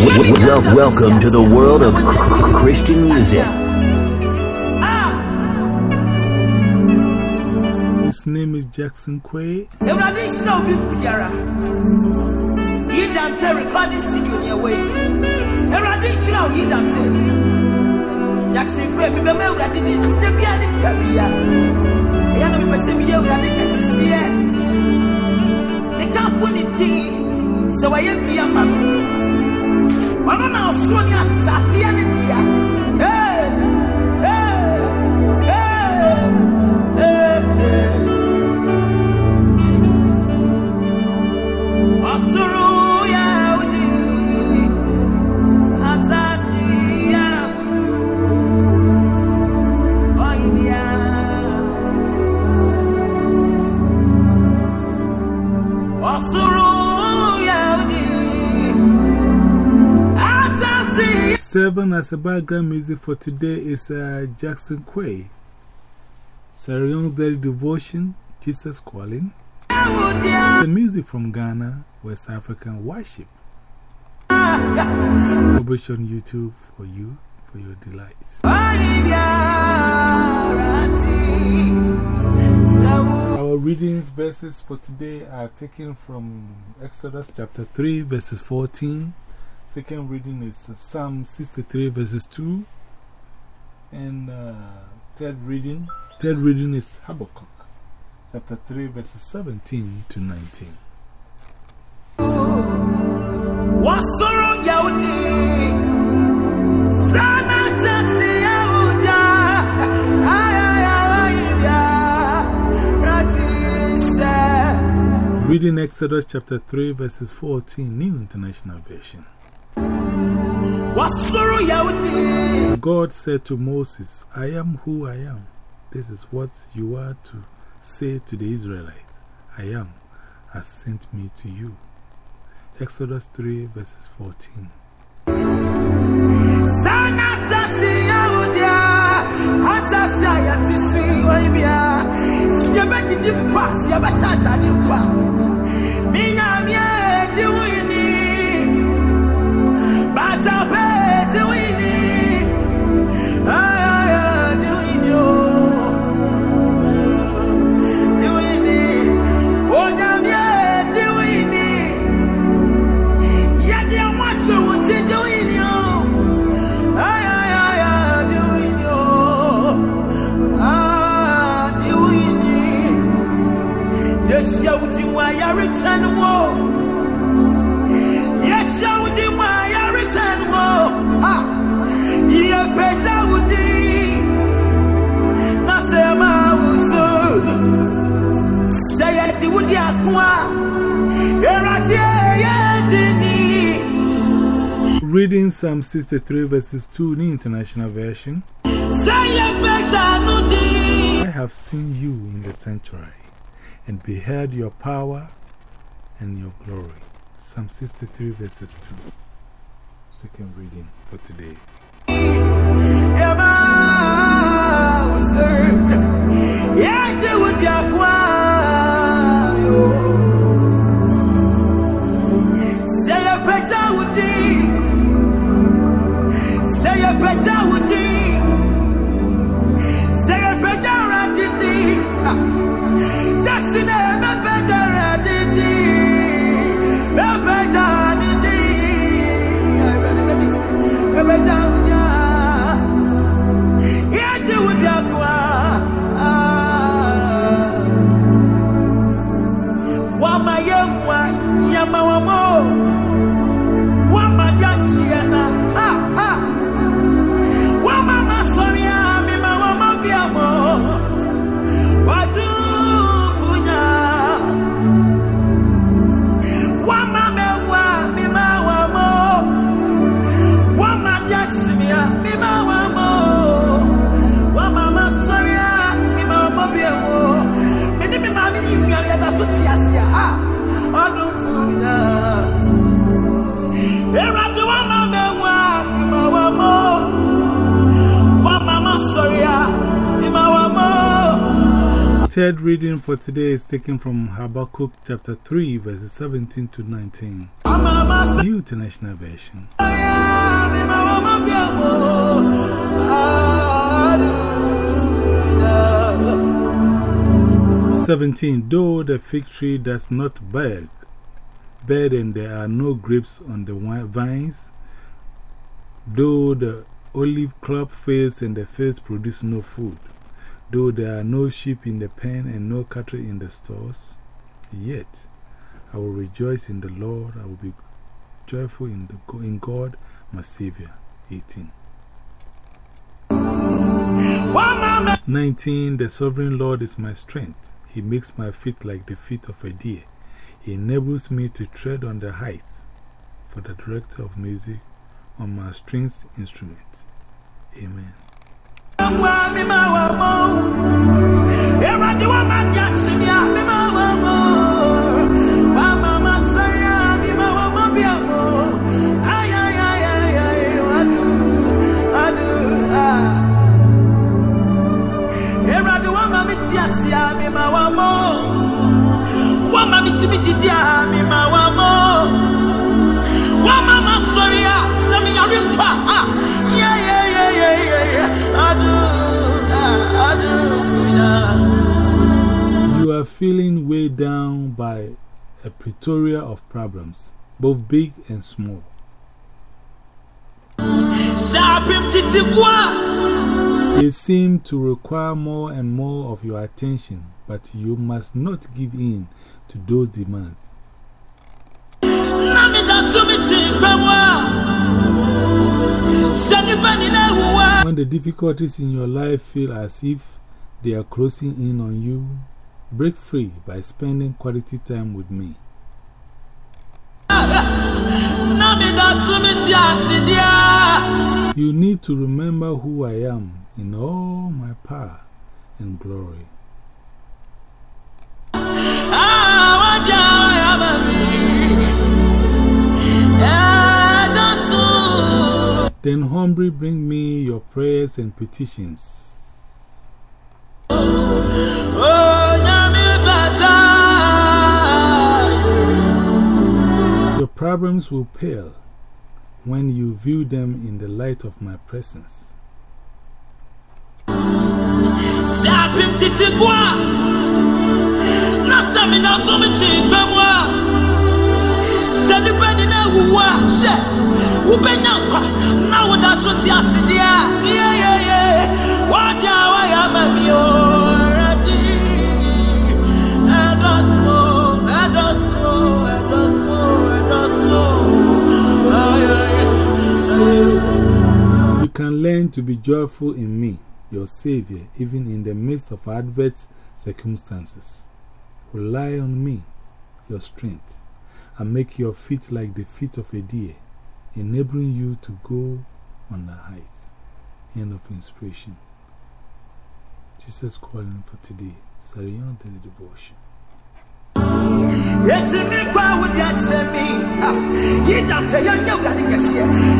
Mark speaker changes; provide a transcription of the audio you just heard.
Speaker 1: Well, welcome to the world of Christian music.
Speaker 2: His name is Jackson Quay.
Speaker 3: Ewurade nhyira obi biara. Yi dante recording studio ni ewe. Ewurade nhyira o yi dante. Jackson Kwe mi bɛ mɛ ewurade ni nsu de bia ne nta bia. Eya na mi pɛ sɛ mi yɛ ewurade kɛseɛ. Ne kanfo ne din sɛ Ɔno na ɔsoro ne asase ne dia.
Speaker 2: Seven as a background music for today is uh, Jackson Quay. Sarah Young's Daily Devotion, Jesus Calling. The music from Ghana, West African Worship. Published on YouTube for you, for your
Speaker 3: sẹ́wọ́.
Speaker 2: Our readings verses for today are taken from Exodus chapter 3, verses 14. Second reading is uh, Psalm 63, verses 2. And uh, third reading, third reading is Habakkuk chapter 3, verses 17 to 19.
Speaker 3: Wasoro Yahudi Sana Sasi Yahuda Ayayayaya Rati Se
Speaker 2: Reading Exodus chapter 3, verses 14, New International Version. God said to Moses, I am who I am. This is what you are to say to the Israelites I am has sent me to you. Exodus 3, verses 14.
Speaker 3: Yes, Yahudi Waya return wo Yes, Yahudi Waya return wo Ah Ye Peja Wudi Nasema Wusu. Sayati Wudi Akwa Erati Yedini
Speaker 2: Reading Psalm 63, verses 2, New International Version.
Speaker 3: Say
Speaker 2: I have seen you in the sanctuary and beheld your power and your glory. Psalm 63, verses 2. Second reading for today.
Speaker 3: Say Peja Wudi
Speaker 2: Third reading for today is taken from Habakkuk chapter 3, verses 17 to 19. New International Version. Seventeen. Though the fig tree does not bear, bear and there are no grapes on the vines, though the olive crop fails and the fields produce no food, though there are no sheep in the pen and no cattle in the stores, yet I will rejoice in the Lord, I will be joyful in, the, in God, my Savior. 18. 19. The sovereign Lord is my strength. He makes my feet like the feet of a deer. He enables me to tread on the heights. For the director of music on my strings instrument. Amen.
Speaker 3: Wama mi didi a mi ma wamo Wama ma sorry a semi yari mpa ah adu adu
Speaker 2: You are feeling weighed down by a plethora of problems, both big and small. They seem to require more and more of your attention, but you must not give in to those demands. When the difficulties in your life feel as if they are closing in on you, break free by spending quality time with me. You need to remember who I am in all my power and glory. Then humbly bring me your prayers and petitions. Your problems will pale when you view them in the light of my presence.
Speaker 3: Sapim titi kwa Na sami na sumi ay
Speaker 2: You can learn to be joyful in me, your Savior, even in the midst of adverse circumstances. Rely on me, your strength, and make your feet like the feet of a deer, enabling you to go on the heights. End of inspiration. Jesus calling for today. Sarah Young Daily Devotion.
Speaker 3: Yeti mi kwa wudi ache mi Yida te ya nye ugani kesi Eda